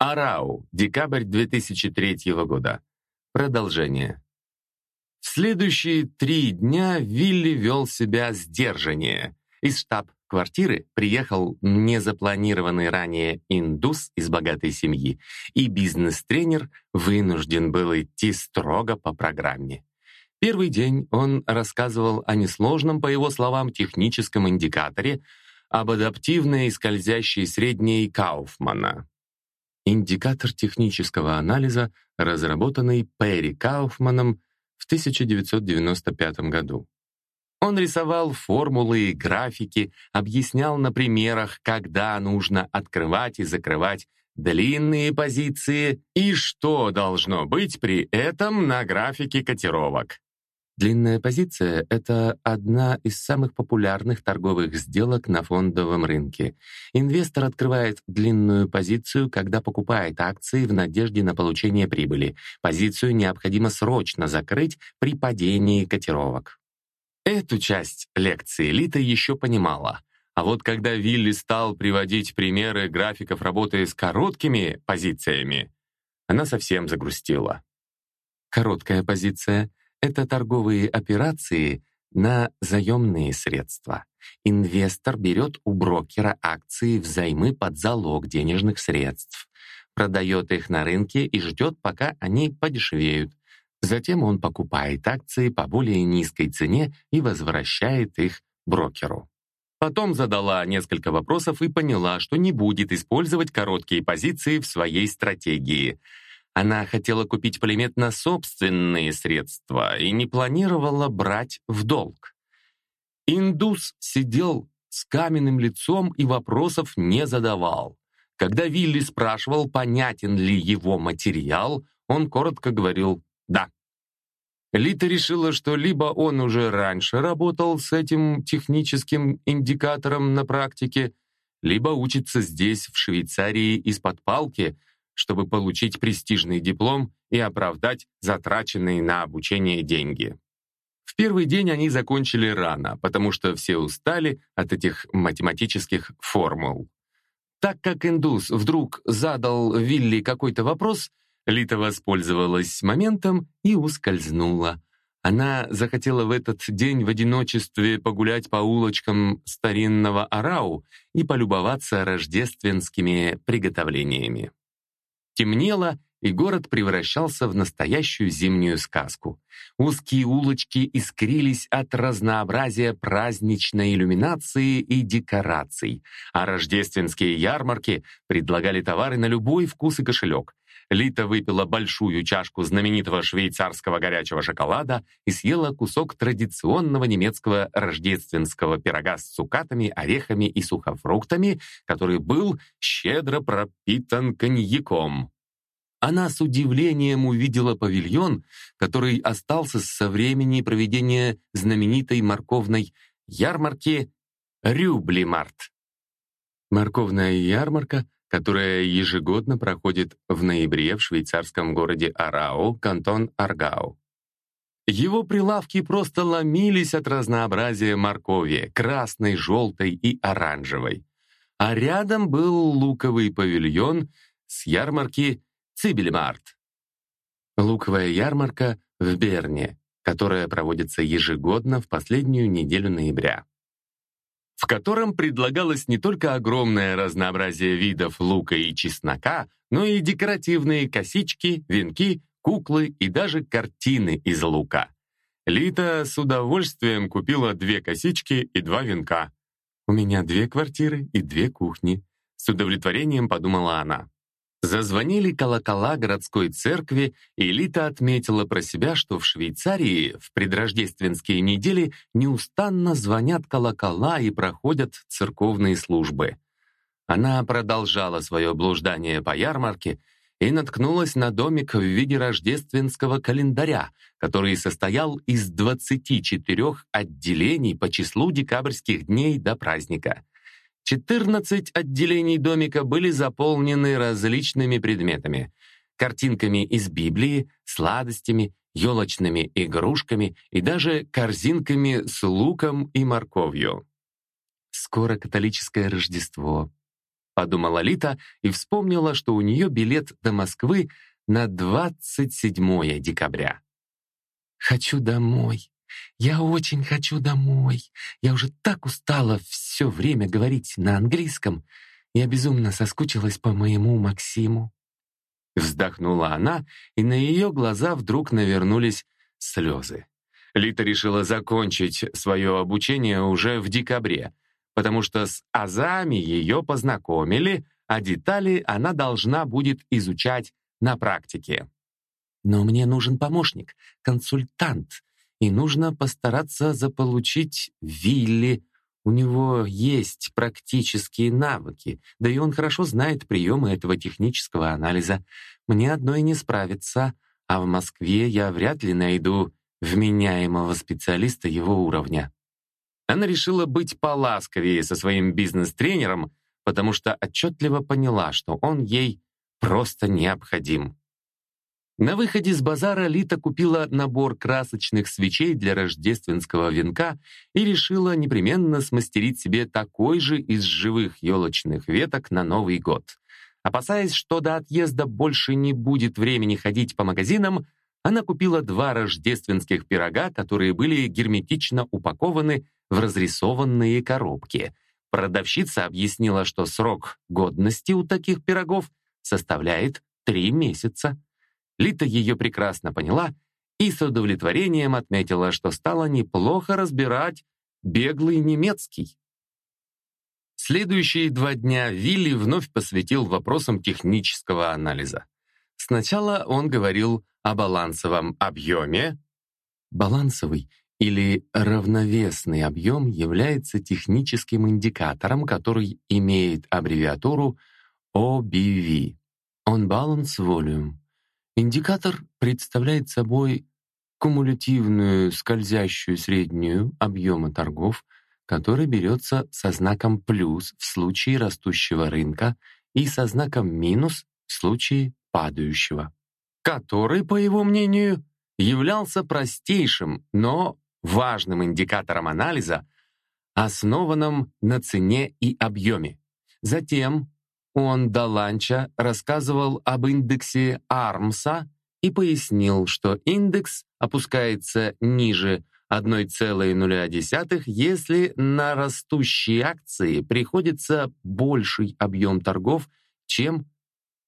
Арау, декабрь 2003 года. Продолжение. В следующие три дня Вилли вел себя сдержаннее. Из штаб-квартиры приехал незапланированный ранее индус из богатой семьи, и бизнес-тренер вынужден был идти строго по программе. Первый день он рассказывал о несложном, по его словам, техническом индикаторе, об адаптивной и скользящей средней Кауфмана. Индикатор технического анализа, разработанный Перри Кауфманом в 1995 году. Он рисовал формулы и графики, объяснял на примерах, когда нужно открывать и закрывать длинные позиции и что должно быть при этом на графике котировок. Длинная позиция — это одна из самых популярных торговых сделок на фондовом рынке. Инвестор открывает длинную позицию, когда покупает акции в надежде на получение прибыли. Позицию необходимо срочно закрыть при падении котировок. Эту часть лекции Лита еще понимала. А вот когда Вилли стал приводить примеры графиков работы с короткими позициями, она совсем загрустила. Короткая позиция — это торговые операции на заемные средства. Инвестор берет у брокера акции взаймы под залог денежных средств, продает их на рынке и ждет, пока они подешевеют. Затем он покупает акции по более низкой цене и возвращает их брокеру. Потом задала несколько вопросов и поняла, что не будет использовать короткие позиции в своей стратегии — она хотела купить пулемет на собственные средства и не планировала брать в долг. Индус сидел с каменным лицом и вопросов не задавал. Когда Вилли спрашивал, понятен ли его материал, он коротко говорил «да». Лита решила, что либо он уже раньше работал с этим техническим индикатором на практике, либо учится здесь, в Швейцарии, из-под палки, чтобы получить престижный диплом и оправдать затраченные на обучение деньги. В первый день они закончили рано, потому что все устали от этих математических формул. Так как индус вдруг задал Вилли какой-то вопрос, Лита воспользовалась моментом и ускользнула. Она захотела в этот день в одиночестве погулять по улочкам старинного Арау и полюбоваться рождественскими приготовлениями. Темнело, и город превращался в настоящую зимнюю сказку. Узкие улочки искрились от разнообразия праздничной иллюминации и декораций, а рождественские ярмарки предлагали товары на любой вкус и кошелек. Лита выпила большую чашку знаменитого швейцарского горячего шоколада и съела кусок традиционного немецкого рождественского пирога с цукатами, орехами и сухофруктами, который был щедро пропитан коньяком. Она с удивлением увидела павильон, который остался со времени проведения знаменитой морковной ярмарки Рюблимарт. Морковная ярмарка, которая ежегодно проходит в ноябре в швейцарском городе Арау, кантон Аргау. Его прилавки просто ломились от разнообразия моркови, красной, желтой и оранжевой. А рядом был луковый павильон с ярмарки Цибельмарт. Луковая ярмарка в Берне, которая проводится ежегодно в последнюю неделю ноября в котором предлагалось не только огромное разнообразие видов лука и чеснока, но и декоративные косички, венки, куклы и даже картины из лука. Лита с удовольствием купила две косички и два венка. «У меня две квартиры и две кухни», — с удовлетворением подумала она. Зазвонили колокола городской церкви, и Лита отметила про себя, что в Швейцарии в предрождественские недели неустанно звонят колокола и проходят церковные службы. Она продолжала свое блуждание по ярмарке и наткнулась на домик в виде рождественского календаря, который состоял из 24 отделений по числу декабрьских дней до праздника. 14 отделений домика были заполнены различными предметами. Картинками из Библии, сладостями, елочными игрушками и даже корзинками с луком и морковью. «Скоро католическое Рождество», подумала Лита и вспомнила, что у нее билет до Москвы на 27 декабря. «Хочу домой. Я очень хочу домой. Я уже так устала все время говорить на английском. Я безумно соскучилась по моему Максиму». Вздохнула она, и на ее глаза вдруг навернулись слезы. Лита решила закончить свое обучение уже в декабре, потому что с азами ее познакомили, а детали она должна будет изучать на практике. Но мне нужен помощник, консультант, и нужно постараться заполучить Вилли. У него есть практические навыки, да и он хорошо знает приемы этого технического анализа. Мне одной не справиться, а в Москве я вряд ли найду вменяемого специалиста его уровня. Она решила быть поласковее со своим бизнес-тренером, потому что отчетливо поняла, что он ей просто необходим. На выходе с базара Лита купила набор красочных свечей для рождественского венка и решила непременно смастерить себе такой же из живых елочных веток на Новый год. Опасаясь, что до отъезда больше не будет времени ходить по магазинам, она купила два рождественских пирога, которые были герметично упакованы в разрисованные коробки. Продавщица объяснила, что срок годности у таких пирогов составляет три месяца. Лита ее прекрасно поняла и с удовлетворением отметила, что стала неплохо разбирать беглый немецкий. Следующие два дня Вилли вновь посвятил вопросам технического анализа. Сначала он говорил о балансовом объеме. Балансовый или равновесный объем является техническим индикатором, который имеет аббревиатуру OBV – On Balance Volume. Индикатор представляет собой кумулятивную скользящую среднюю объема торгов, который берется со знаком плюс в случае растущего рынка и со знаком минус в случае падающего который, по его мнению, являлся простейшим, но важным индикатором анализа, основанным на цене и объеме. Затем он до ланча рассказывал об индексе Армса и пояснил, что индекс опускается ниже 1,0, если на растущие акции приходится больший объем торгов, чем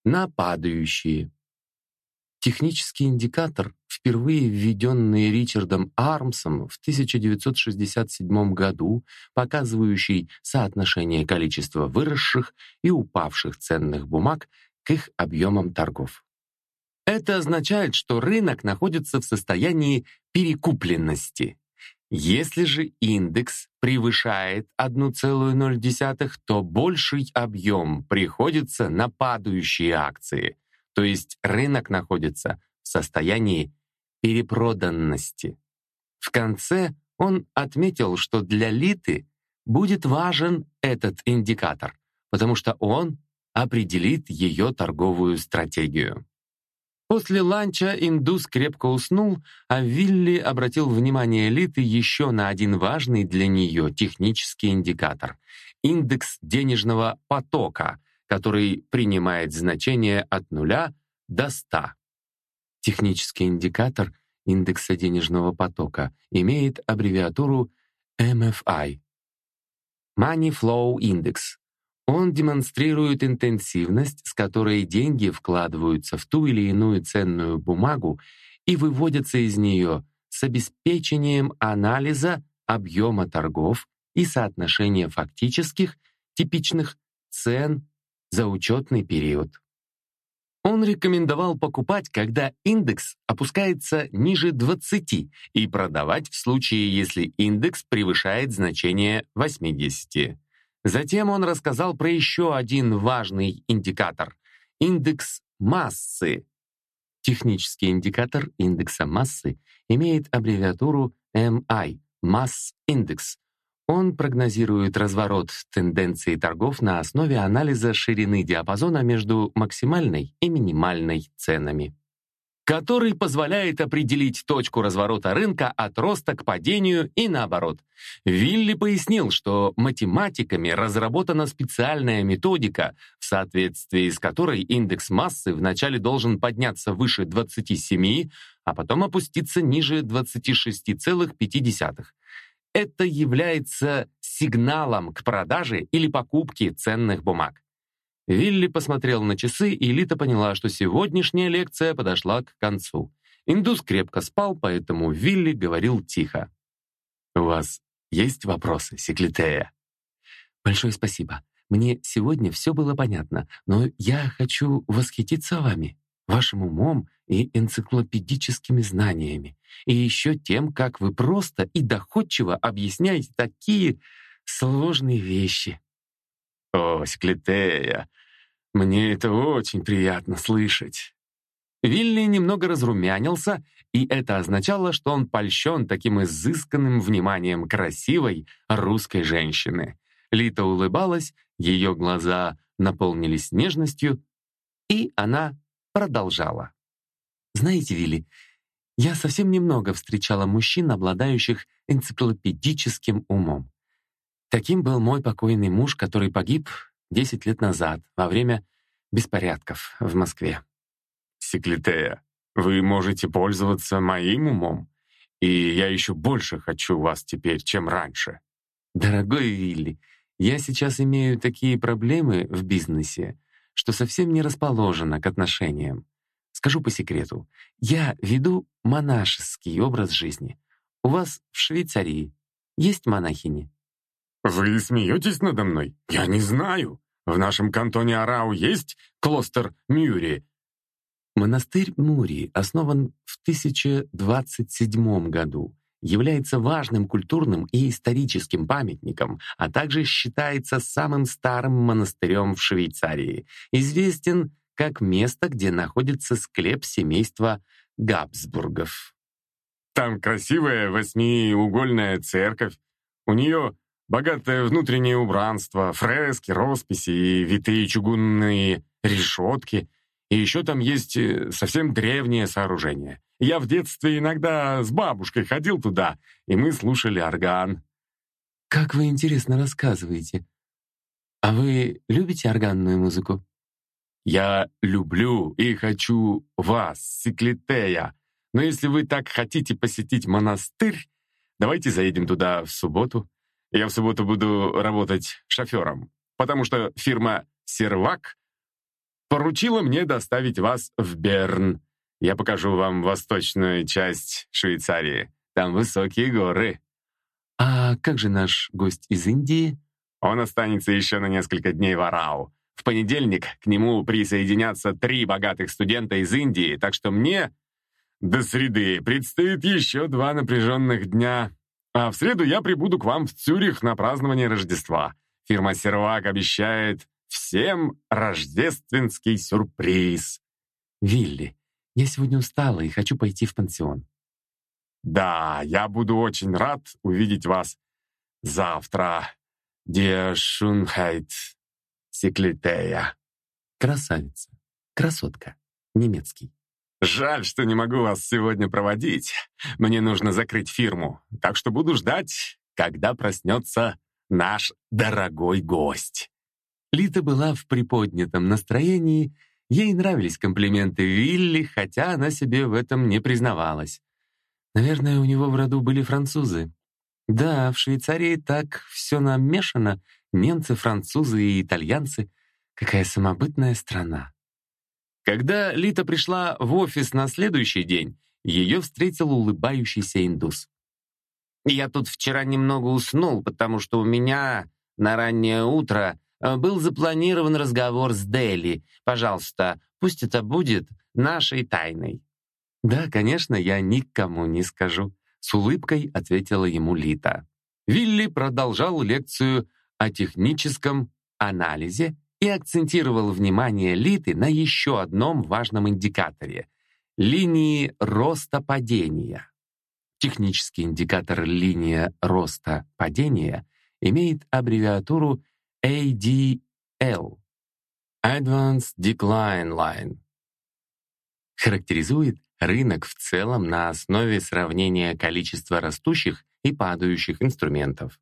на падающие. Технический индикатор, впервые введенный Ричардом Армсом в 1967 году, показывающий соотношение количества выросших и упавших ценных бумаг к их объемам торгов. Это означает, что рынок находится в состоянии перекупленности. Если же индекс превышает 1,0, то больший объем приходится на падающие акции, то есть рынок находится в состоянии перепроданности. В конце он отметил, что для Литы будет важен этот индикатор, потому что он определит ее торговую стратегию. После ланча индус крепко уснул, а Вилли обратил внимание Литы еще на один важный для нее технический индикатор — индекс денежного потока — который принимает значение от нуля до 100. Технический индикатор индекса денежного потока имеет аббревиатуру MFI — Money Flow Index. Он демонстрирует интенсивность, с которой деньги вкладываются в ту или иную ценную бумагу и выводятся из нее с обеспечением анализа объема торгов и соотношения фактических, типичных цен за учетный период. Он рекомендовал покупать, когда индекс опускается ниже 20 и продавать в случае, если индекс превышает значение 80. Затем он рассказал про еще один важный индикатор — индекс массы. Технический индикатор индекса массы имеет аббревиатуру MI — Index, он прогнозирует разворот тенденции торгов на основе анализа ширины диапазона между максимальной и минимальной ценами. который позволяет определить точку разворота рынка от роста к падению и наоборот. Вилли пояснил, что математиками разработана специальная методика, в соответствии с которой индекс массы вначале должен подняться выше 27, а потом опуститься ниже 26,5. Это является сигналом к продаже или покупке ценных бумаг. Вилли посмотрел на часы, и Лита поняла, что сегодняшняя лекция подошла к концу. Индус крепко спал, поэтому Вилли говорил тихо. «У вас есть вопросы, Секлитея?» «Большое спасибо. Мне сегодня все было понятно, но я хочу восхититься вами, вашим умом и энциклопедическими знаниями, и еще тем, как вы просто и доходчиво объясняете такие сложные вещи». «О, Секлитея, мне это очень приятно слышать». Вилли немного разрумянился, и это означало, что он польщен таким изысканным вниманием красивой русской женщины. Лита улыбалась, ее глаза наполнились нежностью, и она продолжала. «Знаете, Вилли, я совсем немного встречала мужчин, обладающих энциклопедическим умом. Таким был мой покойный муж, который погиб 10 лет назад, во время беспорядков в Москве. Секлитея, вы можете пользоваться моим умом, и я еще больше хочу вас теперь, чем раньше. Дорогой Вилли, я сейчас имею такие проблемы в бизнесе, что совсем не расположена к отношениям. Скажу по секрету, я веду монашеский образ жизни. У вас в Швейцарии есть монахини? «Вы смеетесь надо мной? Я не знаю. В нашем кантоне Арау есть клостер Мюри?» Монастырь Мури основан в 1027 году, является важным культурным и историческим памятником, а также считается самым старым монастырем в Швейцарии. Известен как место, где находится склеп семейства Габсбургов. Там красивая восьмиугольная церковь. У нее Богатое внутреннее убранство, фрески, росписи и витые чугунные решетки. И еще там есть э, совсем древнее сооружение. Я в детстве иногда с бабушкой ходил туда, и мы слушали орган. «Как вы интересно рассказываете. А вы любите органную музыку?» «Я люблю и хочу вас, Секлитея. Но если вы так хотите посетить монастырь, давайте заедем туда в субботу. Я в субботу буду работать шофером, потому что фирма «Сервак» поручила мне доставить вас в Берн. Я покажу вам восточную часть Швейцарии. Там высокие горы. А как же наш гость из Индии? Он останется еще на несколько дней в Арау. В понедельник к нему присоединятся три богатых студента из Индии, так что мне до среды предстоит еще два напряженных дня. А в среду я прибуду к вам в Цюрих на празднование Рождества. Фирма «Сервак» обещает всем рождественский сюрприз. Вилли, я сегодня устала и хочу пойти в пансион. Да, я буду очень рад увидеть вас завтра. Schönheit Секлитея. Красавица. Красотка. Немецкий. Жаль, что не могу вас сегодня проводить. Мне нужно закрыть фирму, так что буду ждать, когда проснется наш дорогой гость». Лита была в приподнятом настроении, ей нравились комплименты Вилли, хотя она себе в этом не признавалась. Наверное, у него в роду были французы. Да, в Швейцарии так все намешано, немцы, французы и итальянцы. Какая самобытная страна. Когда Лита пришла в офис на следующий день, ее встретил улыбающийся индус. «Я тут вчера немного уснул, потому что у меня на раннее утро был запланирован разговор с Дели. Пожалуйста, пусть это будет нашей тайной». «Да, конечно, я никому не скажу», — с улыбкой ответила ему Лита. Вилли продолжал лекцию о техническом анализе и акцентировал внимание Литы на еще одном важном индикаторе — линии роста-падения. Технический индикатор линия роста-падения имеет аббревиатуру ADL — Advanced Decline Line. Характеризует рынок в целом на основе сравнения количества растущих и падающих инструментов.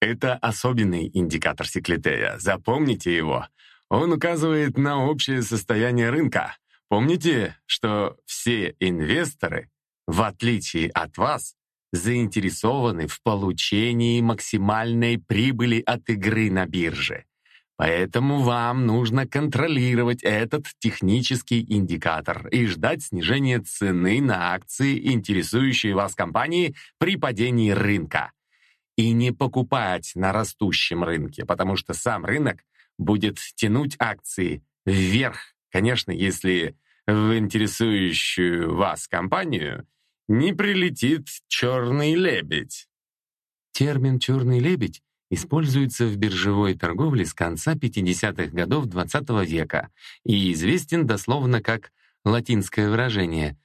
Это особенный индикатор Секлитея, запомните его. Он указывает на общее состояние рынка. Помните, что все инвесторы, в отличие от вас, заинтересованы в получении максимальной прибыли от игры на бирже. Поэтому вам нужно контролировать этот технический индикатор и ждать снижения цены на акции, интересующие вас компании, при падении рынка. И не покупать на растущем рынке, потому что сам рынок будет тянуть акции вверх, конечно, если в интересующую вас компанию не прилетит черный лебедь. Термин «черный лебедь» используется в биржевой торговле с конца 50-х годов XX -го века и известен дословно как латинское выражение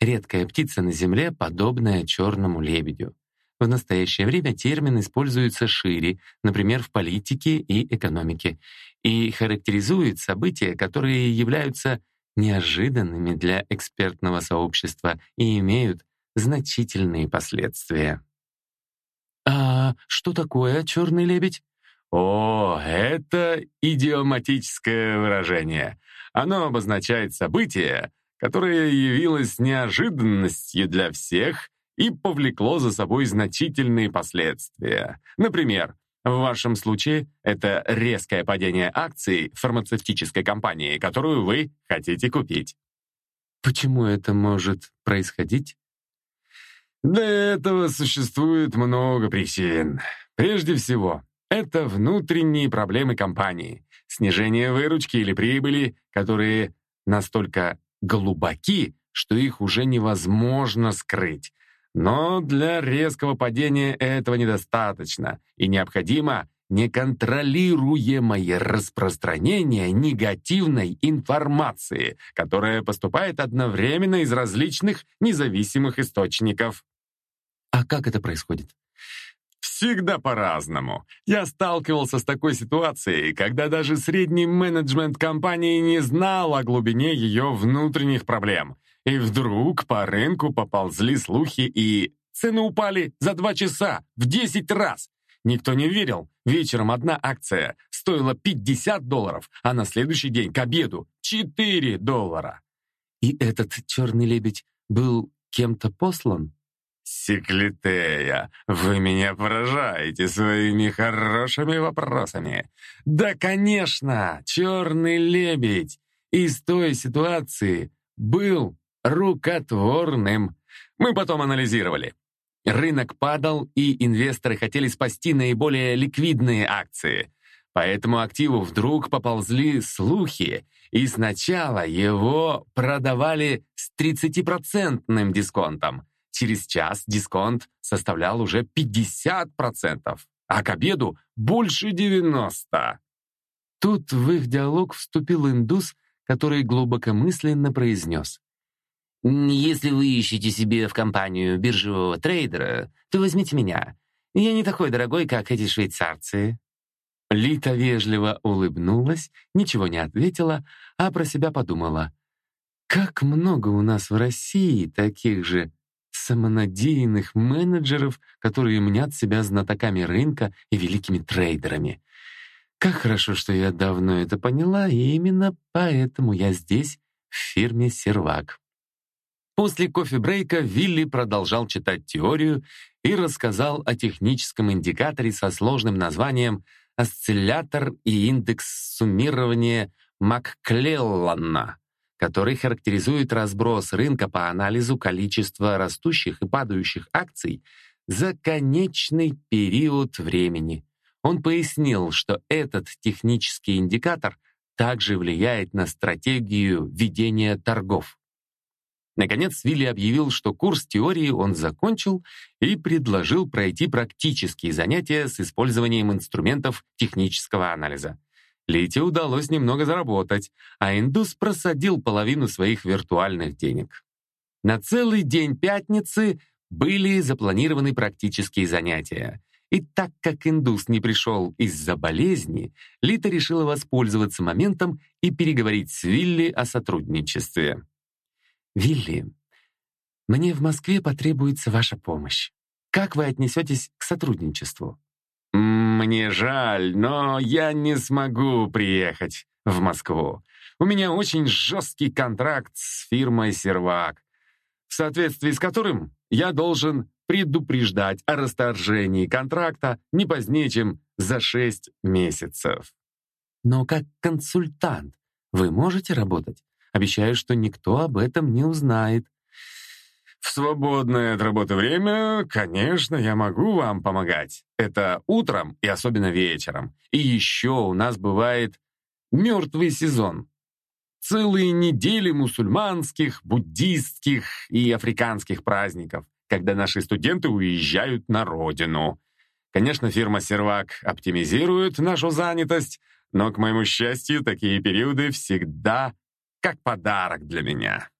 «редкая птица на земле, подобная черному лебедю». В настоящее время термин используется шире, например, в политике и экономике, и характеризует события, которые являются неожиданными для экспертного сообщества и имеют значительные последствия. «А что такое черный лебедь?» О, это идиоматическое выражение. Оно обозначает событие, которое явилось неожиданностью для всех и повлекло за собой значительные последствия. Например, в вашем случае это резкое падение акций фармацевтической компании, которую вы хотите купить. Почему это может происходить? Для этого существует много причин. Прежде всего, это внутренние проблемы компании, снижение выручки или прибыли, которые настолько глубоки, что их уже невозможно скрыть. Но для резкого падения этого недостаточно, и необходимо неконтролируемое распространение негативной информации, которая поступает одновременно из различных независимых источников. А как это происходит? Всегда по-разному. Я сталкивался с такой ситуацией, когда даже средний менеджмент компании не знал о глубине ее внутренних проблем. И вдруг по рынку поползли слухи, и цены упали за два часа в 10 раз. Никто не верил. Вечером одна акция стоила 50 долларов, а на следующий день к обеду 4 доллара. И этот черный лебедь был кем-то послан? «Секлитея, вы меня поражаете своими хорошими вопросами». «Да, конечно, черный лебедь из той ситуации был рукотворным. Мы потом анализировали. Рынок падал, и инвесторы хотели спасти наиболее ликвидные акции. По этому активу вдруг поползли слухи, и сначала его продавали с 30% дисконтом. Через час дисконт составлял уже 50%, а к обеду больше 90%. Тут в их диалог вступил индус, который глубокомысленно произнес. «Если вы ищете себе в компанию биржевого трейдера, то возьмите меня. Я не такой дорогой, как эти швейцарцы». Лита вежливо улыбнулась, ничего не ответила, а про себя подумала. «Как много у нас в России таких же самонадеянных менеджеров, которые мнят себя знатоками рынка и великими трейдерами. Как хорошо, что я давно это поняла, и именно поэтому я здесь, в фирме «Сервак». После кофе-брейка Вилли продолжал читать теорию и рассказал о техническом индикаторе со сложным названием «Осциллятор и индекс суммирования Макклеллана», который характеризует разброс рынка по анализу количества растущих и падающих акций за конечный период времени. Он пояснил, что этот технический индикатор также влияет на стратегию ведения торгов. Наконец, Вилли объявил, что курс теории он закончил и предложил пройти практические занятия с использованием инструментов технического анализа. Лите удалось немного заработать, а индус просадил половину своих виртуальных денег. На целый день пятницы были запланированы практические занятия. И так как индус не пришел из-за болезни, Лита решила воспользоваться моментом и переговорить с Вилли о сотрудничестве. «Вилли, Мне в Москве потребуется ваша помощь. Как вы отнесетесь к сотрудничеству? Мне жаль, но я не смогу приехать в Москву. У меня очень жесткий контракт с фирмой «Сервак», в соответствии с которым я должен предупреждать о расторжении контракта не позднее, чем за 6 месяцев. Но как консультант вы можете работать? Обещаю, что никто об этом не узнает. В свободное от работы время, конечно, я могу вам помогать. Это утром и особенно вечером. И еще у нас бывает мертвый сезон. Целые недели мусульманских, буддистских и африканских праздников, когда наши студенты уезжают на родину. Конечно, фирма «Сервак» оптимизирует нашу занятость, но, к моему счастью, такие периоды всегда как подарок для меня.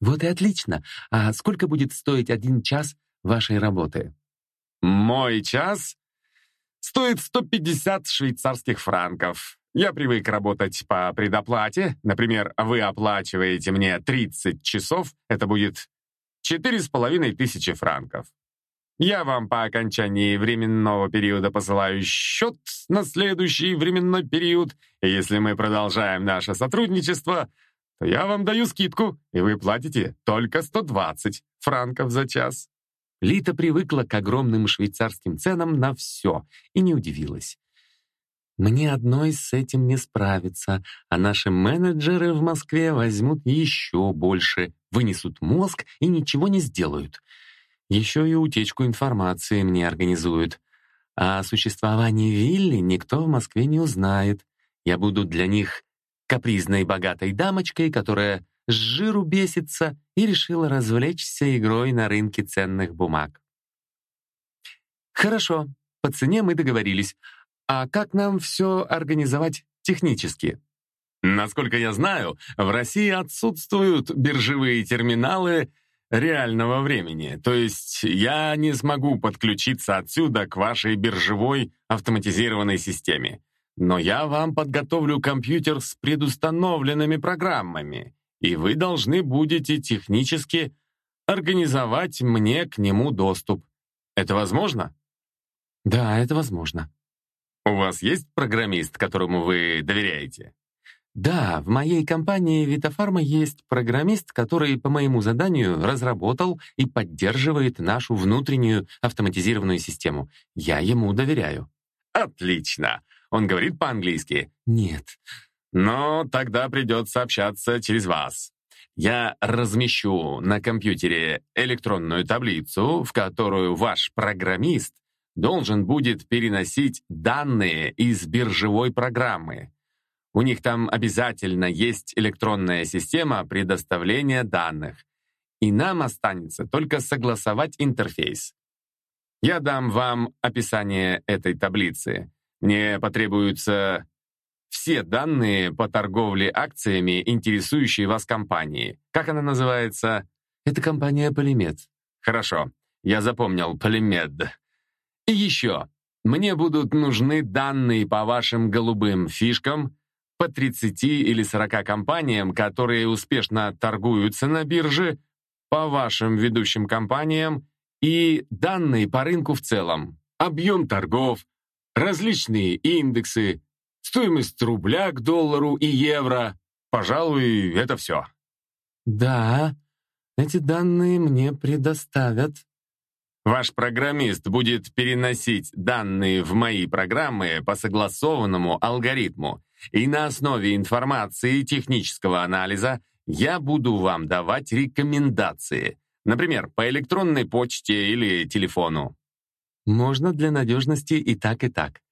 Вот и отлично. А сколько будет стоить один час вашей работы? Мой час стоит 150 швейцарских франков. Я привык работать по предоплате. Например, вы оплачиваете мне 30 часов, это будет 4,5 тысячи франков. Я вам по окончании временного периода посылаю счет на следующий временной период, и если мы продолжаем наше сотрудничество, то я вам даю скидку, и вы платите только 120 франков за час». Лита привыкла к огромным швейцарским ценам на все и не удивилась. «Мне одной с этим не справиться, а наши менеджеры в Москве возьмут еще больше, вынесут мозг и ничего не сделают. Еще и утечку информации мне организуют. А о существовании вилли никто в Москве не узнает. Я буду для них капризной богатой дамочкой, которая с жиру бесится и решила развлечься игрой на рынке ценных бумаг. Хорошо, по цене мы договорились. А как нам все организовать технически? Насколько я знаю, в России отсутствуют биржевые терминалы реального времени. То есть я не смогу подключиться отсюда к вашей биржевой автоматизированной системе. Но я вам подготовлю компьютер с предустановленными программами, и вы должны будете технически организовать мне к нему доступ. Это возможно? Да, это возможно. У вас есть программист, которому вы доверяете? Да, в моей компании Витофарма есть программист, который по моему заданию разработал и поддерживает нашу внутреннюю автоматизированную систему. Я ему доверяю. Отлично. Он говорит по-английски? Нет. Но тогда придется общаться через вас. Я размещу на компьютере электронную таблицу, в которую ваш программист должен будет переносить данные из биржевой программы. У них там обязательно есть электронная система предоставления данных, и нам останется только согласовать интерфейс. Я дам вам описание этой таблицы. Мне потребуются все данные по торговле акциями, интересующие вас компании. Как она называется? Это компания Полимед. Хорошо, я запомнил Полимед. И еще, мне будут нужны данные по вашим голубым фишкам, по 30 или 40 компаниям, которые успешно торгуются на бирже, по вашим ведущим компаниям и данные по рынку в целом. Объем торгов, различные индексы, стоимость рубля к доллару и евро. Пожалуй, это все. Да, эти данные мне предоставят. Ваш программист будет переносить данные в мои программы по согласованному алгоритму, и на основе информации и технического анализа я буду вам давать рекомендации, например, по электронной почте или телефону. Можно для надежности и так, и так.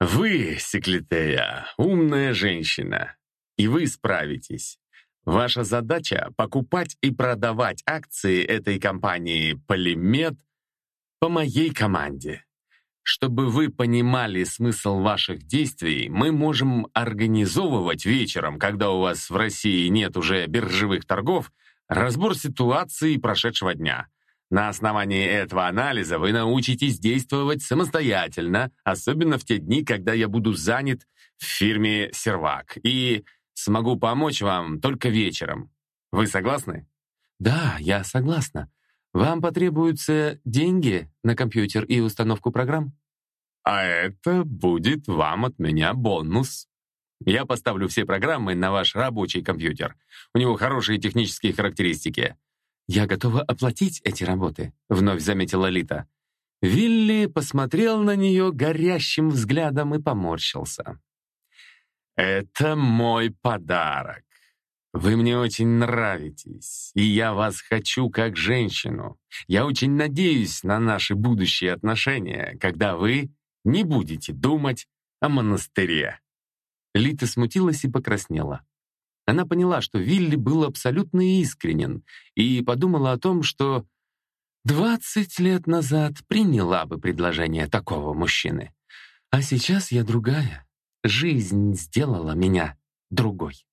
Вы, Секлитея, умная женщина, и вы справитесь. Ваша задача — покупать и продавать акции этой компании «Полимет» по моей команде. Чтобы вы понимали смысл ваших действий, мы можем организовывать вечером, когда у вас в России нет уже биржевых торгов, разбор ситуации прошедшего дня. На основании этого анализа вы научитесь действовать самостоятельно, особенно в те дни, когда я буду занят в фирме «Сервак», и смогу помочь вам только вечером. Вы согласны? Да, я согласна. Вам потребуются деньги на компьютер и установку программ? А это будет вам от меня бонус. Я поставлю все программы на ваш рабочий компьютер. У него хорошие технические характеристики. Я готова оплатить эти работы, вновь заметила Лита. Вилли посмотрел на нее горящим взглядом и поморщился. «Это мой подарок. Вы мне очень нравитесь, и я вас хочу как женщину. Я очень надеюсь на наши будущие отношения, когда вы не будете думать о монастыре». Лита смутилась и покраснела. Она поняла, что Вилли был абсолютно искренен, и подумала о том, что двадцать лет назад приняла бы предложение такого мужчины. А сейчас я другая. Жизнь сделала меня другой.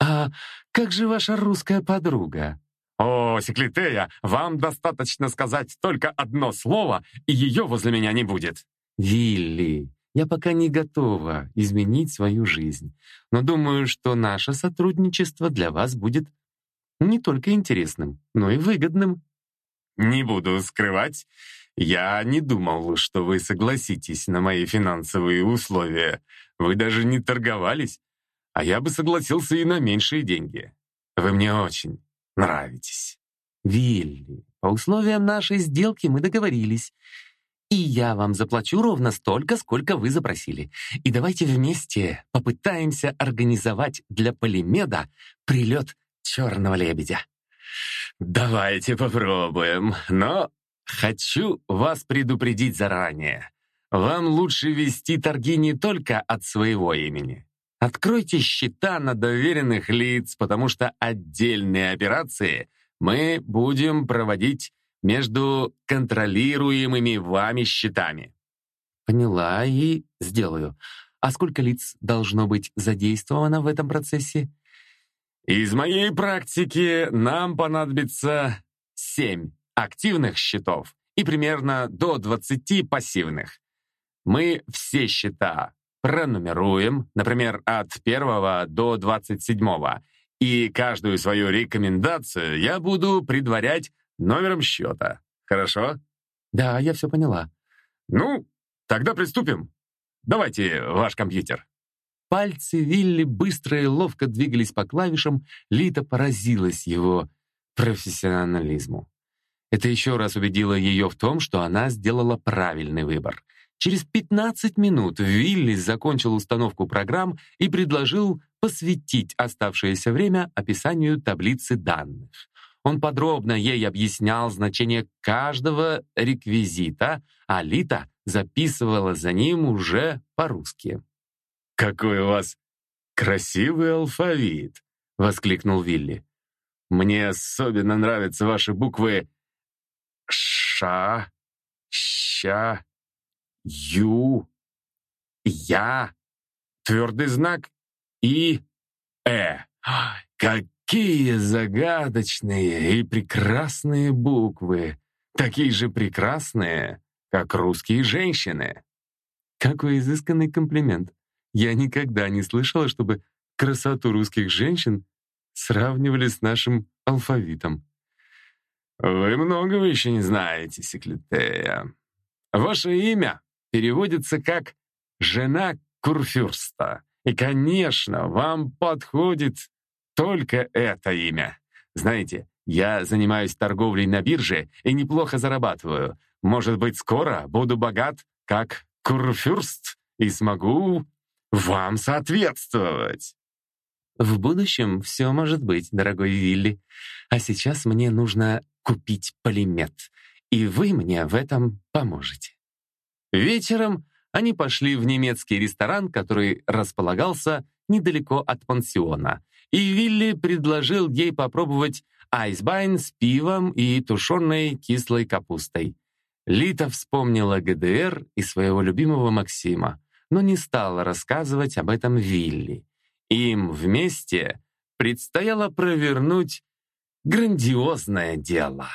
«А как же ваша русская подруга?» «О, Секлитея, вам достаточно сказать только одно слово, и ее возле меня не будет». «Вилли, я пока не готова изменить свою жизнь, но думаю, что наше сотрудничество для вас будет не только интересным, но и выгодным». «Не буду скрывать, я не думал, что вы согласитесь на мои финансовые условия. Вы даже не торговались, а я бы согласился и на меньшие деньги. Вы мне очень нравитесь». «Вилли, по условиям нашей сделки мы договорились. И я вам заплачу ровно столько, сколько вы запросили. И давайте вместе попытаемся организовать для Полимеда прилет черного лебедя. Давайте попробуем, но хочу вас предупредить заранее. Вам лучше вести торги не только от своего имени. Откройте счета на доверенных лиц, потому что отдельные операции мы будем проводить между контролируемыми вами счетами. Поняла и сделаю. А сколько лиц должно быть задействовано в этом процессе? Из моей практики нам понадобится 7 активных счетов и примерно до 20 пассивных. Мы все счета пронумеруем, например, от 1 до 27, и каждую свою рекомендацию я буду предварять номером счета. Хорошо? Да, я все поняла. Ну, тогда приступим. Давайте ваш компьютер. Пальцы Вилли быстро и ловко двигались по клавишам, Лита поразилась его профессионализму. Это еще раз убедило ее в том, что она сделала правильный выбор. Через 15 минут Вилли закончил установку программ и предложил посвятить оставшееся время описанию таблицы данных. Он подробно ей объяснял значение каждого реквизита, а Лита записывала за ним уже по-русски. «Какой у вас красивый алфавит!» — воскликнул Вилли. «Мне особенно нравятся ваши буквы «Ша», «Ща», «Ю», «Я», твердый знак и «Э». Как Какие загадочные и прекрасные буквы! Такие же прекрасные, как русские женщины. Какой изысканный комплимент. Я никогда не слышала, чтобы красоту русских женщин сравнивали с нашим алфавитом. Вы многого еще не знаете, Секлитея. Ваше имя переводится как «жена Курфюрста». И, конечно, вам подходит только это имя. Знаете, я занимаюсь торговлей на бирже и неплохо зарабатываю. Может быть, скоро буду богат, как Курфюрст, и смогу вам соответствовать. В будущем все может быть, дорогой Вилли. А сейчас мне нужно купить полимет, и вы мне в этом поможете. Вечером они пошли в немецкий ресторан, который располагался недалеко от пансиона, и Вилли предложил ей попробовать айсбайн с пивом и тушеной кислой капустой. Лита вспомнила ГДР и своего любимого Максима, но не стала рассказывать об этом Вилли. Им вместе предстояло провернуть грандиозное дело.